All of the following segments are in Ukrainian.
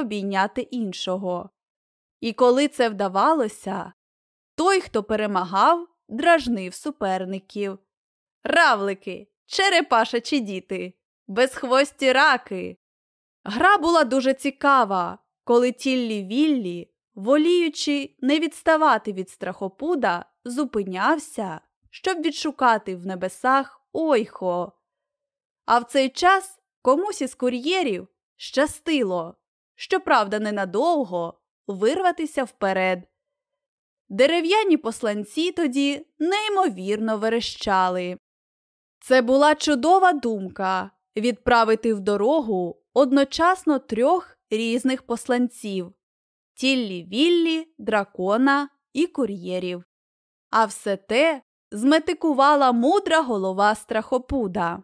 обійняти іншого. І коли це вдавалося, той, хто перемагав, дражнив суперників. Равлики, черепашачі діти, безхвості раки. Гра була дуже цікава, коли тіллі Віллі, воліючи не відставати від страхопуда, зупинявся, щоб відшукати в небесах ойхо. А в цей час комусь із кур'єрів щастило, щоправда, ненадовго вирватися вперед. Дерев'яні посланці тоді неймовірно верещали. Це була чудова думка відправити в дорогу одночасно трьох різних посланців тіллі Віллі, дракона і кур'єрів. А все те зметикувала мудра голова страхопуда.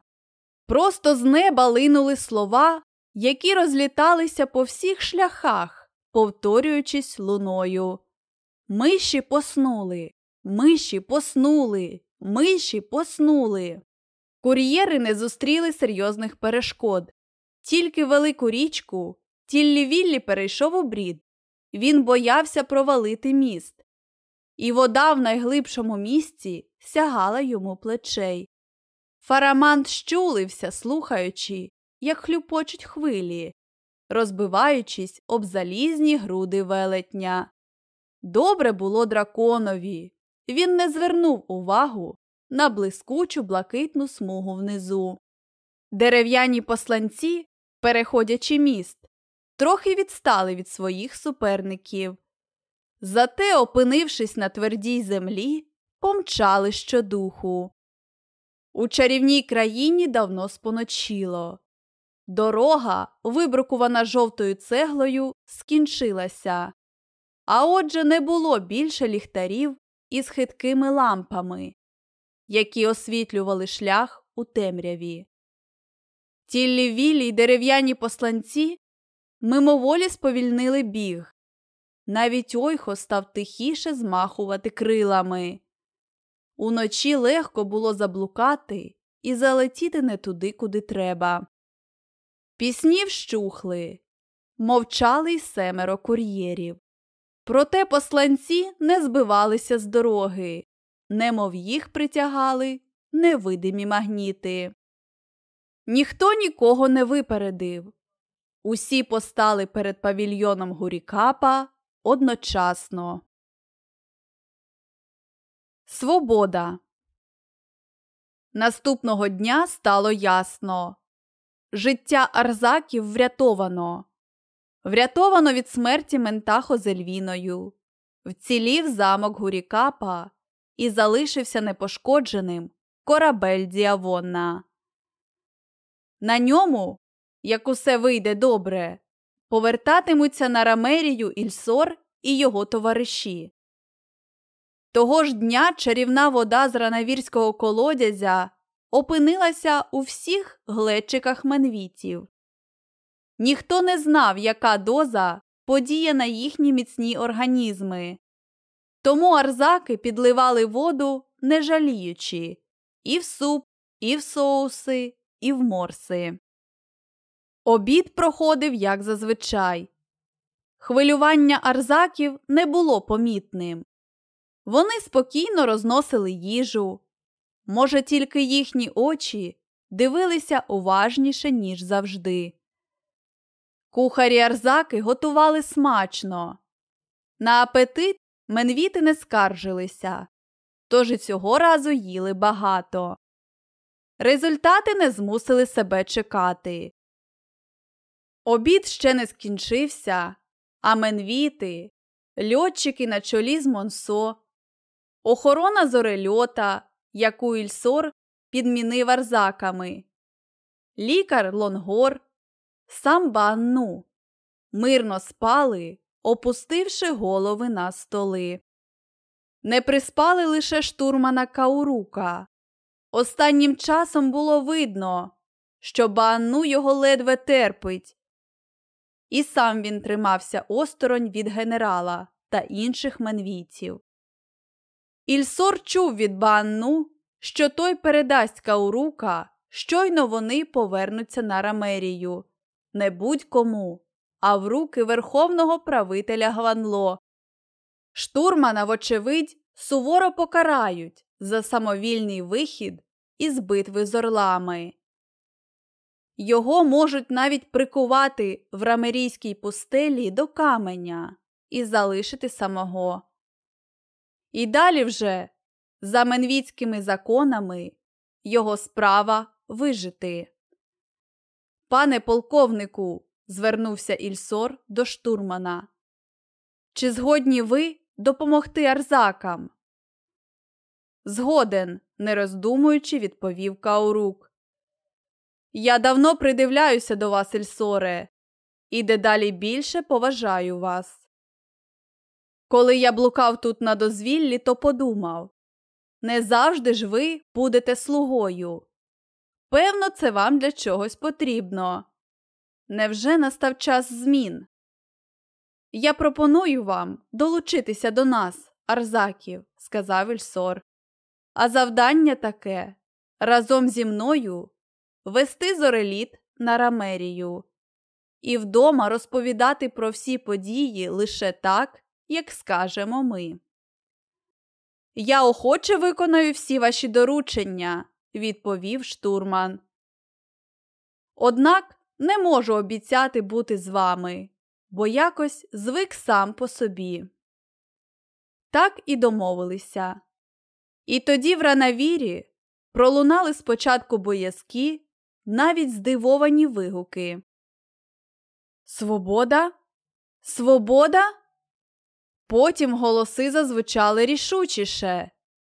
Просто з неба линули слова, які розліталися по всіх шляхах, повторюючись луною. Миші поснули, миші поснули, миші поснули. Кур'єри не зустріли серйозних перешкод. Тільки велику річку тіллі Віллі перейшов у брід. Він боявся провалити міст. І вода в найглибшому місці сягала йому плечей. Фарамант щулився, слухаючи, як хлюпочуть хвилі, розбиваючись об залізні груди велетня. Добре було драконові. Він не звернув увагу на блискучу блакитну смугу внизу. Дерев'яні посланці, переходячи міст, трохи відстали від своїх суперників. Зате, опинившись на твердій землі, помчали щодуху. У чарівній країні давно споночило. Дорога, вибрукувана жовтою цеглою, скінчилася. А отже, не було більше ліхтарів із хиткими лампами, які освітлювали шлях у темряві. Тіллі вілі й дерев'яні посланці мимоволі сповільнили біг. Навіть ойхо став тихіше змахувати крилами. Уночі легко було заблукати і залетіти не туди, куди треба. Пісні вщухли, мовчали й семеро кур'єрів. Проте посланці не збивалися з дороги, немов їх притягали невидимі магніти. Ніхто нікого не випередив. Усі постали перед павільйоном Гурікапа одночасно. Свобода. Наступного дня стало ясно. Життя Арзаків врятовано. Врятовано від смерті Ментахо з Ельвіною. Вцілів замок Гурікапа і залишився непошкодженим корабель Діавонна. На ньому, як усе вийде добре, повертатимуться на Рамерію Ільсор і його товариші. Того ж дня чарівна вода з ранавірського колодязя опинилася у всіх глечиках менвітів. Ніхто не знав, яка доза подіє на їхні міцні організми. Тому арзаки підливали воду, не жаліючи, і в суп, і в соуси, і в морси. Обід проходив як зазвичай. Хвилювання арзаків не було помітним. Вони спокійно розносили їжу. Може, тільки їхні очі дивилися уважніше, ніж завжди. Кухарі арзаки готували смачно. На апетит менвіти не скаржилися, тож і цього разу їли багато. Результати не змусили себе чекати. Обід ще не скінчився, а менвіти, льотчики на чолі з Монсо, охорона зорельота, яку Ільсор підмінив арзаками, лікар Лонгор, сам Банну, мирно спали, опустивши голови на столи. Не приспали лише штурмана Каурука. Останнім часом було видно, що Банну його ледве терпить. І сам він тримався осторонь від генерала та інших менвійців. Ільсор чув від Банну, що той передасть Каурука, щойно вони повернуться на Рамерію, не будь-кому, а в руки верховного правителя Гванло. Штурмана, вочевидь, суворо покарають за самовільний вихід із битви з орлами. Його можуть навіть прикувати в рамерійській пустелі до каменя і залишити самого. І далі вже, за менвіцькими законами, його справа вижити. Пане полковнику, звернувся Ільсор до штурмана. Чи згодні ви допомогти арзакам? Згоден, не роздумуючи, відповів Каурук. Я давно придивляюся до вас, Ільсоре, і дедалі більше поважаю вас. Коли я блукав тут на дозвіллі, то подумав не завжди ж ви будете слугою. Певно, це вам для чогось потрібно. Невже настав час змін? Я пропоную вам долучитися до нас, Арзаків, сказав Ільсор. А завдання таке разом зі мною вести зореліт на Рамерію і вдома розповідати про всі події лише так, як скажемо ми. Я охоче виконую всі ваші доручення, відповів штурман. Однак не можу обіцяти бути з вами, бо якось звик сам по собі. Так і домовилися. І тоді в ранавірі пролунали спочатку боязкі, навіть здивовані вигуки. Свобода? Свобода? Потім голоси зазвучали рішучіше.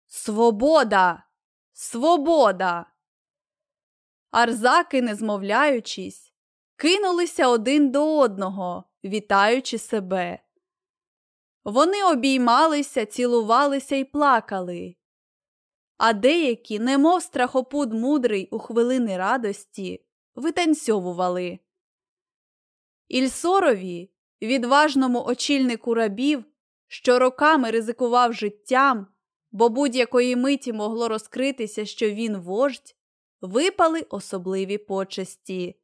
Свобода! Свобода! Арзаки, не змовляючись, кинулися один до одного, вітаючи себе. Вони обіймалися, цілувалися і плакали, а деякі, немов страхопуд мудрий у хвилини радості, витанцьовували. Ільсорові, відважному очільнику рабів, що роками ризикував життям, бо будь-якої миті могло розкритися, що він вождь, випали особливі почесті.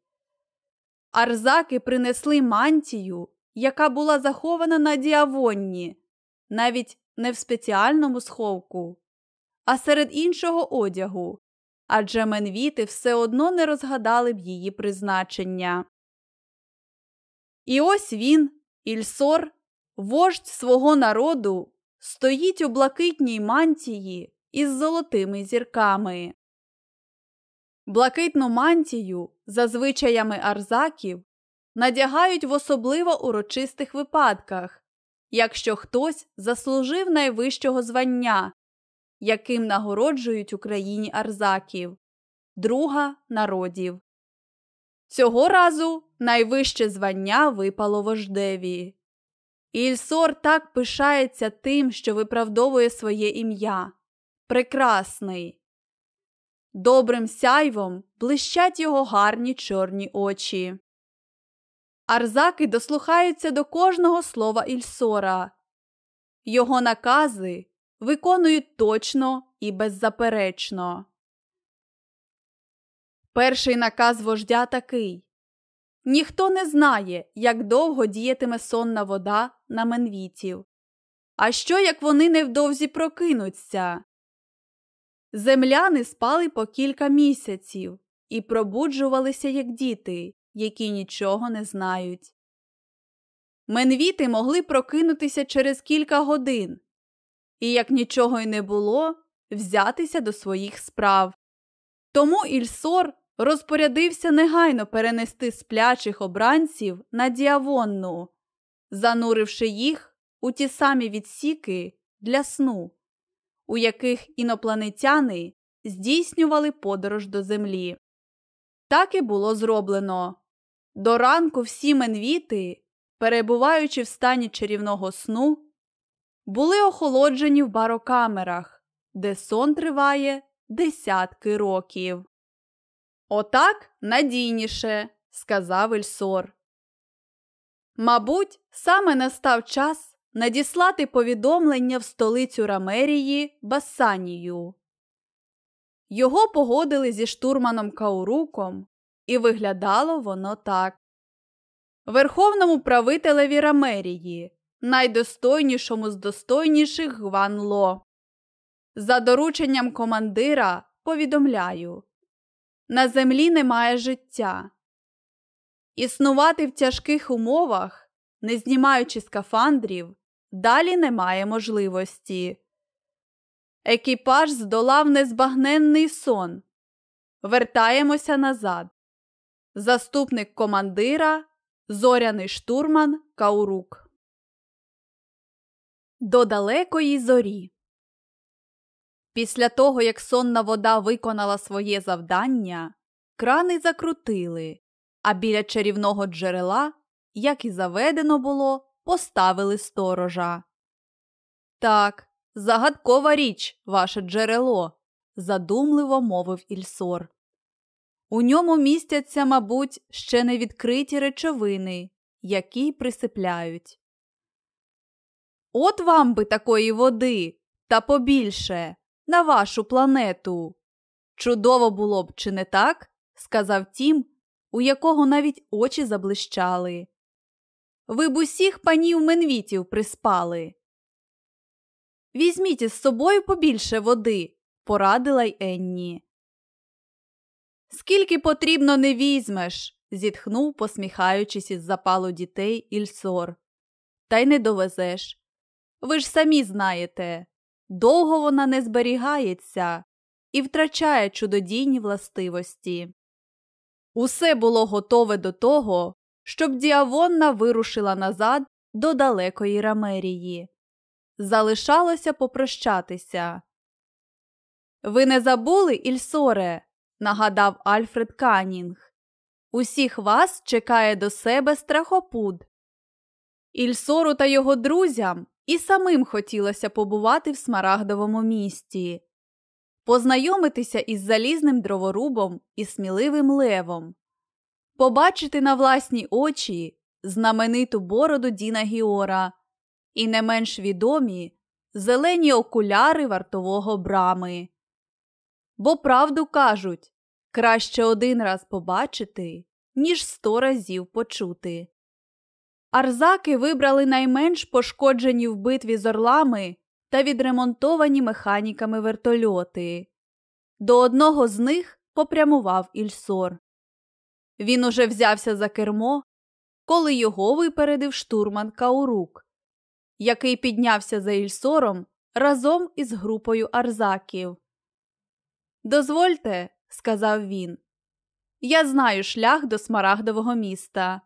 Арзаки принесли мантію, яка була захована на діавонні, навіть не в спеціальному сховку, а серед іншого одягу, адже менвіти все одно не розгадали б її призначення. І ось він, Ільсор, вождь свого народу, стоїть у блакитній мантії із золотими зірками. Блакитну мантію, за звичаями арзаків, надягають в особливо урочистих випадках, якщо хтось заслужив найвищого звання, яким нагороджують Україні арзаків, друга народів. Цього разу найвище звання випало вождеві. Ільсор так пишається тим, що виправдовує своє ім'я. Прекрасний. Добрим сяйвом блищать його гарні чорні очі. Арзаки дослухаються до кожного слова Ільсора. Його накази виконують точно і беззаперечно. Перший наказ вождя такий Ніхто не знає, як довго діятиме сонна вода на менвітів. А що, як вони невдовзі прокинуться? Земляни спали по кілька місяців і пробуджувалися, як діти, які нічого не знають. Менвіти могли прокинутися через кілька годин і, як нічого й не було, взятися до своїх справ. Тому Ільсор розпорядився негайно перенести сплячих обранців на діавонну, зануривши їх у ті самі відсіки для сну, у яких інопланетяни здійснювали подорож до землі. Так і було зроблено. До ранку всі менвіти, перебуваючи в стані чарівного сну, були охолоджені в барокамерах, де сон триває десятки років. Отак надійніше, сказав Ільсор. Мабуть, саме настав час надіслати повідомлення в столицю Рамерії Басанію. Його погодили зі штурманом Кауруком, і виглядало воно так. Верховному правителеві Рамерії, найдостойнішому з достойніших Гван Ло. За дорученням командира повідомляю на землі немає життя. Існувати в тяжких умовах, не знімаючи скафандрів, далі немає можливості. Екіпаж здолав незбагненний сон. Вертаємося назад. Заступник командира Зоряний штурман Каурук. До далекої зорі. Після того, як сонна вода виконала своє завдання, крани закрутили, а біля чарівного джерела, як і заведено було, поставили сторожа. Так, загадкова річ, ваше джерело, задумливо мовив Ільсор. У ньому містяться, мабуть, ще не відкриті речовини, які присипляють. От вам би такої води, та побільше, на вашу планету. Чудово було б, чи не так? сказав тім, у якого навіть очі заблищали. Ви б усіх панів менвітів приспали. Візьміть із собою побільше води, порадила й Енні. Скільки потрібно не візьмеш, зітхнув, посміхаючись із запалу дітей Ільсор. Та й не довезеш. Ви ж самі знаєте, довго вона не зберігається і втрачає чудодійні властивості. Усе було готове до того, щоб Діавонна вирушила назад до далекої Рамерії. Залишалося попрощатися. Ви не забули, Ільсоре? нагадав Альфред Канінг. Усіх вас чекає до себе страхопуд. Ільсору та його друзям і самим хотілося побувати в смарагдовому місті, познайомитися із залізним дроворубом і сміливим левом, побачити на власні очі знамениту бороду Діна Гіора і не менш відомі зелені окуляри вартового брами. Бо правду кажуть краще один раз побачити, ніж сто разів почути. Арзаки вибрали найменш пошкоджені в битві з орлами та відремонтовані механіками вертольоти. До одного з них попрямував Ільсор. Він уже взявся за кермо, коли його випередив штурман Каурук, який піднявся за Ільсором разом із групою арзаків. Дозвольте, сказав він, я знаю шлях до смарагдового міста.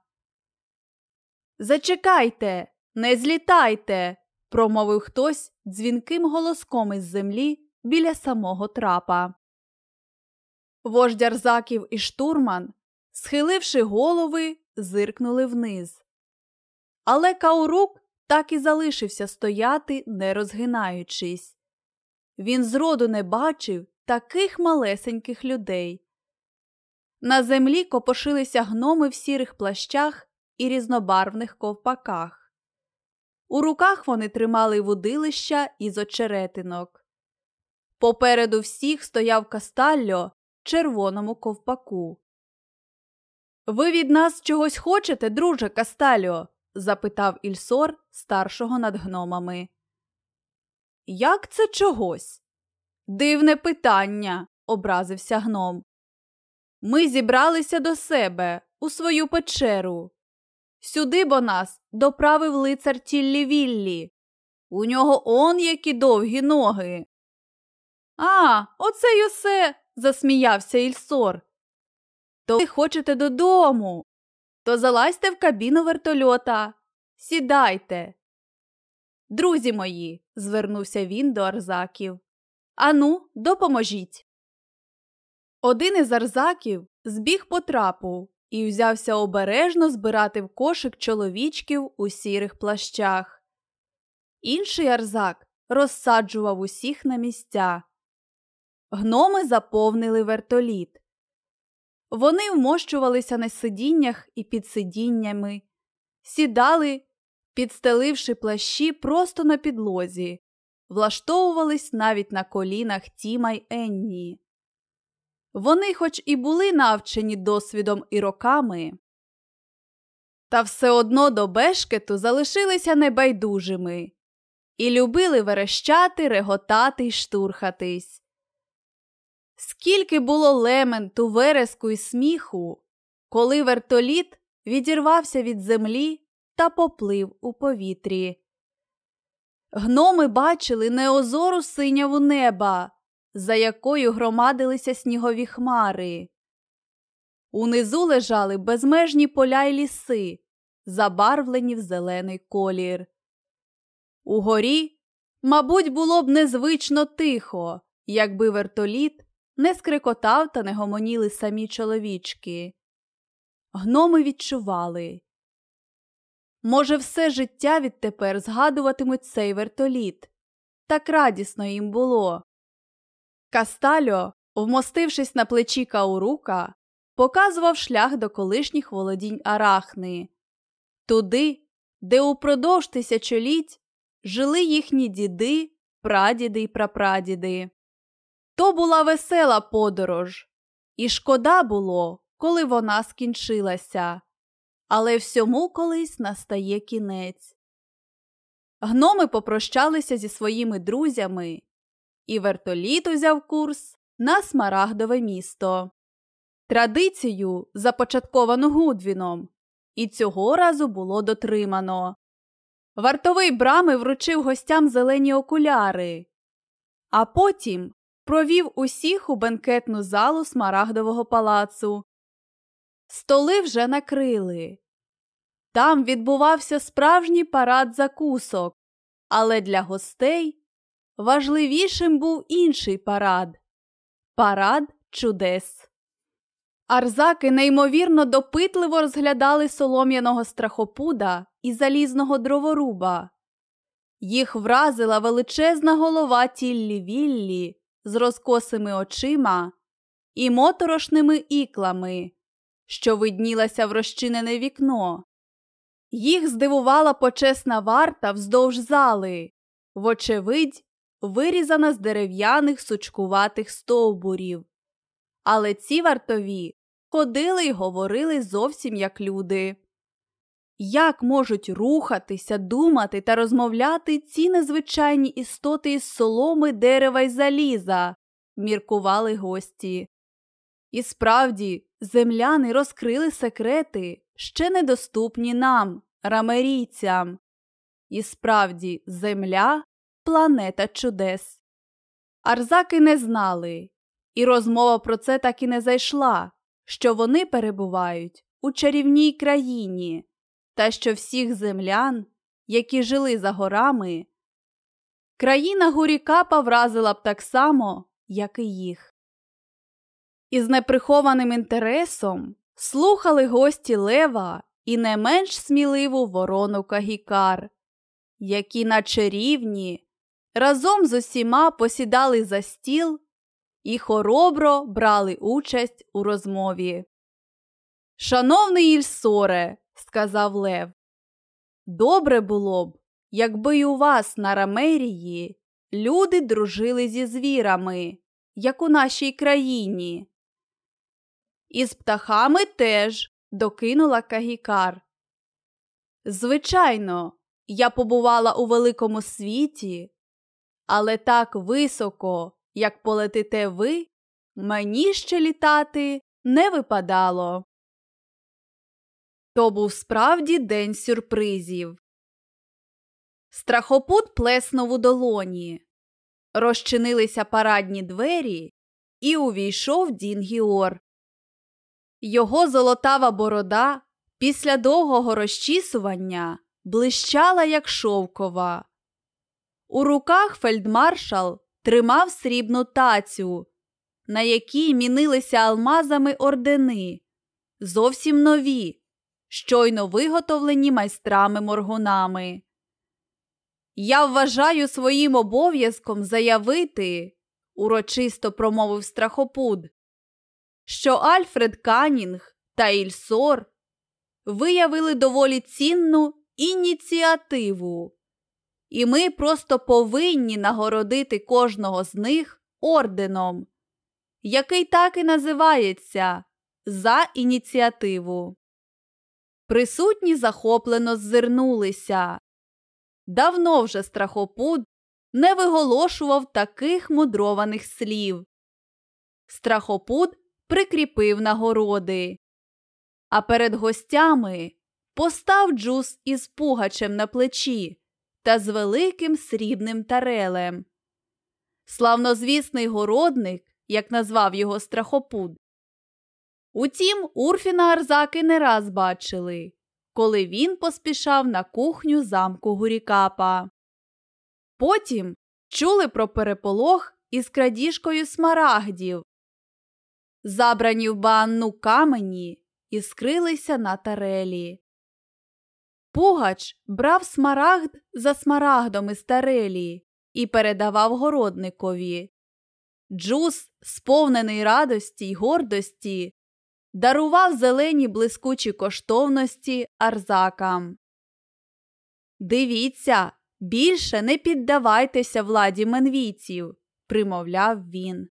Зачекайте, не злітайте, промовив хтось дзвінким голоском із землі біля самого трапа. Вождь Арзаків і штурман, схиливши голови, зиркнули вниз. Але Каурук так і залишився стояти, не розгинаючись. Він зроду не бачив таких малесеньких людей. На землі копошилися гноми в сірих плащах і різнобарвних ковпаках. У руках вони тримали вудилища із очеретинок. Попереду всіх стояв Кастальо в червоному ковпаку. Ви від нас чогось хочете, друже Кастальо? запитав Ільсор старшого над гномами. Як це чогось? Дивне питання, образився гном. Ми зібралися до себе у свою печеру. Сюди бо нас доправив лицар Тіллі Віллі. У нього он які довгі ноги. А, оце й усе, засміявся Ільсор. То ви хочете додому, то залазьте в кабіну вертольота. Сідайте. Друзі мої, звернувся він до Арзаків. Ану, допоможіть. Один із Арзаків збіг по трапу і взявся обережно збирати в кошик чоловічків у сірих плащах. Інший Арзак розсаджував усіх на місця. Гноми заповнили вертоліт. Вони вмощувалися на сидіннях і під сидіннями, сідали, підстеливши плащі просто на підлозі, влаштовувались навіть на колінах Тіма й Енні. Вони, хоч і були навчені досвідом і роками, Та все одно до бешкету залишилися небайдужими і любили верещати, реготати й штурхатись. Скільки було лементу, вереску і сміху, коли вертоліт відірвався від землі та поплив у повітрі. Гноми бачили неозору синяву неба, за якою громадилися снігові хмари. Унизу лежали безмежні поля й ліси, забарвлені в зелений колір. Угорі, мабуть, було б незвично тихо, якби вертоліт не скрикотав та не гомоніли самі чоловічки. Гноми відчували. Може, все життя відтепер згадуватимуть цей вертоліт. Так радісно їм було. Кастальо, вмостившись на плечі Каурука, показував шлях до колишніх володінь Арахни, туди, де упродовж тисячоліть жили їхні діди, прадіди й прапрадіди. То була весела подорож, і шкода було, коли вона скінчилася. Але всьому колись настає кінець. Гноми попрощалися зі своїми друзями, і вертоліт узяв курс на Смарагдове місто. Традицію, започатковану Гудвіном, і цього разу було дотримано. Вартовий брами вручив гостям зелені окуляри, а потім провів усіх у бенкетну залу Смарагдового палацу. Столи вже накрили. Там відбувався справжній парад закусок, але для гостей важливішим був інший парад парад чудес. Арзаки неймовірно допитливо розглядали солом'яного страхопуда і залізного дроворуба. Їх вразила величезна голова тіллі віллі з розкосими очима і моторошними іклами, що виднілася в розчинене вікно. Їх здивувала почесна варта вздовж зали, вочевидь, вирізана з дерев'яних сучкуватих стовбурів. Але ці вартові ходили й говорили зовсім як люди. Як можуть рухатися, думати та розмовляти ці незвичайні істоти із соломи, дерева й заліза, міркували гості. І справді, земляни розкрили секрети, ще недоступні нам, рамерійцям. І справді, земля планета чудес. Арзаки не знали, і розмова про це так і не зайшла, що вони перебувають у чарівній країні, та що всіх землян, які жили за горами, країна Гурікапа вразила б так само, як і їх. Із неприхованим інтересом слухали гості Лева і не менш сміливу ворону Кагікар, які, наче рівні, разом з усіма посідали за стіл і хоробро брали участь у розмові. Шановний Ільсоре, сказав Лев, добре було б, якби й у вас на Рамерії люди дружили зі звірами, як у нашій країні. І з птахами теж, докинула Кагікар. Звичайно, я побувала у великому світі, але так високо, як полетите ви, мені ще літати не випадало. То був справді день сюрпризів. Страхопут плеснув у долоні. Розчинилися парадні двері, і увійшов Дін Гіор. Його золотава борода після довгого розчісування блищала, як шовкова. У руках фельдмаршал тримав срібну тацю, на якій мінилися алмазами ордени, зовсім нові, щойно виготовлені майстрами моргунами. Я вважаю своїм обов'язком заявити, урочисто промовив страхопуд, що Альфред Канінг та Ільсор виявили доволі цінну ініціативу, і ми просто повинні нагородити кожного з них орденом, який так і називається за ініціативу. Присутні захоплено ззирнулися. Давно вже страхопуд не виголошував таких мудрованих слів. Страхопуд прикріпив нагороди. А перед гостями постав джус із пугачем на плечі та з великим срібним тарелем. Славнозвісний городник, як назвав його страхопуд. Утім, Урфіна Арзаки не раз бачили, коли він поспішав на кухню замку Гурікапа. Потім чули про переполох із крадіжкою смарагдів. Забрані в банну камені і скрилися на тарелі. Пугач брав смарагд за смарагдом із тарелі і передавав городникові. Джус, сповнений радості й гордості, дарував зелені блискучі коштовності арзакам. Дивіться, більше не піддавайтеся владі менвійців, примовляв він.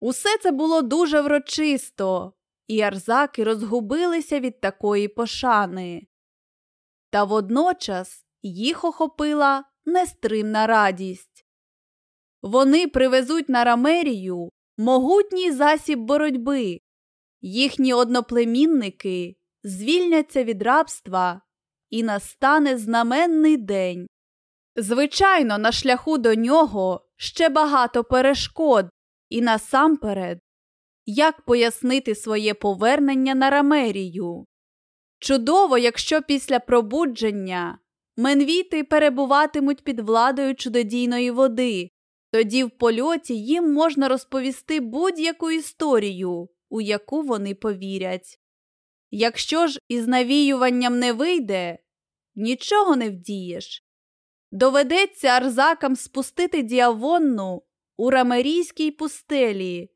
Усе це було дуже врочисто, і арзаки розгубилися від такої пошани. Та водночас їх охопила нестримна радість. Вони привезуть на рамерію могутній засіб боротьби, їхні одноплемінники звільняться від рабства і настане знаменний день. Звичайно, на шляху до нього ще багато перешкод, і насамперед, як пояснити своє повернення на рамерію. Чудово, якщо після пробудження менвіти перебуватимуть під владою чудодійної води, тоді в польоті їм можна розповісти будь-яку історію, у яку вони повірять. Якщо ж із навіюванням не вийде, нічого не вдієш. Доведеться арзакам спустити діавонну у рамерійській пустелі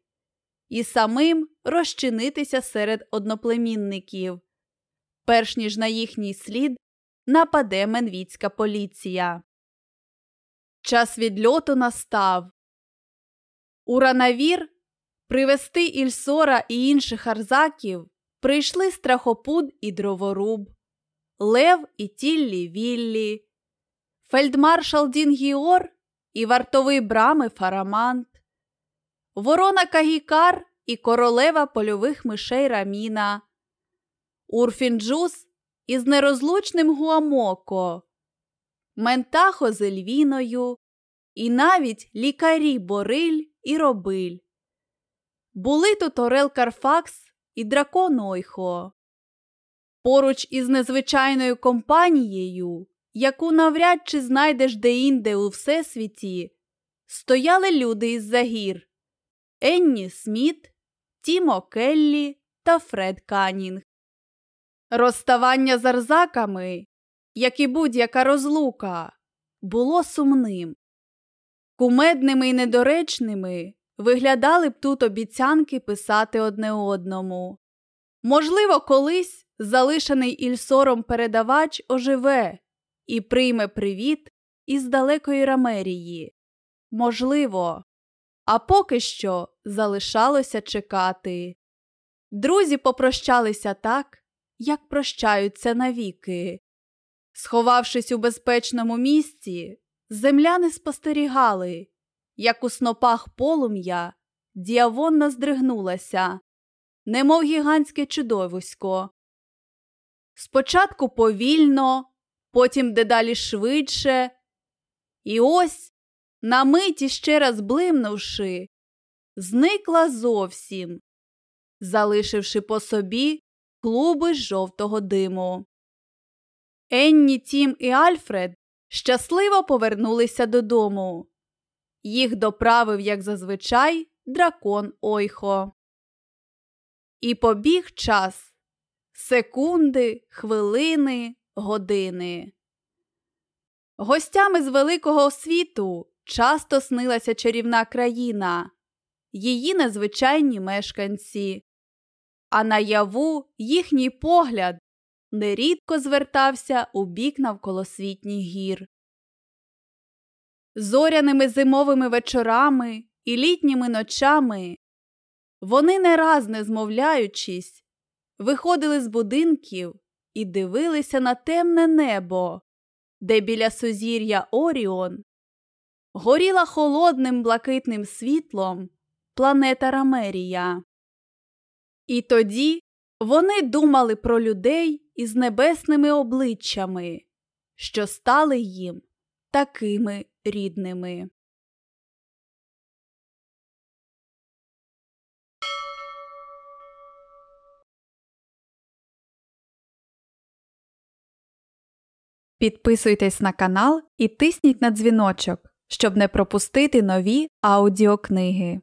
і самим розчинитися серед одноплемінників, перш ніж на їхній слід нападе менвіцька поліція. Час відльоту настав. У ранавір привезти Ільсора і інших арзаків прийшли страхопуд і дроворуб, Лев і Тіллі Віллі, фельдмаршал Дін Гіор і вартовий брами Фарамант, Ворона Кагі-Кар і королева польових мишей Раміна, Урфін Джюс із нерозлучним Гуамоко, Ментахо з Ельвіною і навіть лікарі Бориль і Робиль. Були тут Орел Карфакс і дракон Ойхо. Поруч із незвичайною компанією, яку навряд чи знайдеш деінде у всесвіті, стояли люди із загір Енні Сміт, Тімо Келлі та Фред Канінг. Розставання з арзаками, як і будь-яка розлука, було сумним. Кумедними і недоречними виглядали б тут обіцянки писати одне одному. Можливо, колись залишений Ільсором передавач оживе і прийме привіт із далекої Рамерії. Можливо, а поки що залишалося чекати. Друзі попрощалися так, як прощаються навіки. Сховавшись у безпечному місці, земляни спостерігали, як у снопах полум'я діавонна здригнулася, немов гігантське чудовисько. Спочатку повільно, потім дедалі швидше, і ось, на миті ще раз блимнувши, зникла зовсім, залишивши по собі клуби жовтого диму. Енні, Тім і Альфред щасливо повернулися додому. Їх доправив, як зазвичай, дракон Ойхо. І побіг час секунди, хвилини, години. Гостями з великого світу часто снилася чарівна країна, її незвичайні мешканці, а наяву їхній погляд нерідко звертався у бік навколосвітніх гір. Зоряними зимовими вечорами і літніми ночами вони не раз не змовляючись, виходили з будинків і дивилися на темне небо, де біля сузір'я Оріон горіла холодним блакитним світлом планета Рамерія. І тоді вони думали про людей із небесними обличчями, що стали їм такими рідними. Підписуйтесь на канал і тисніть на дзвіночок, щоб не пропустити нові аудіокниги.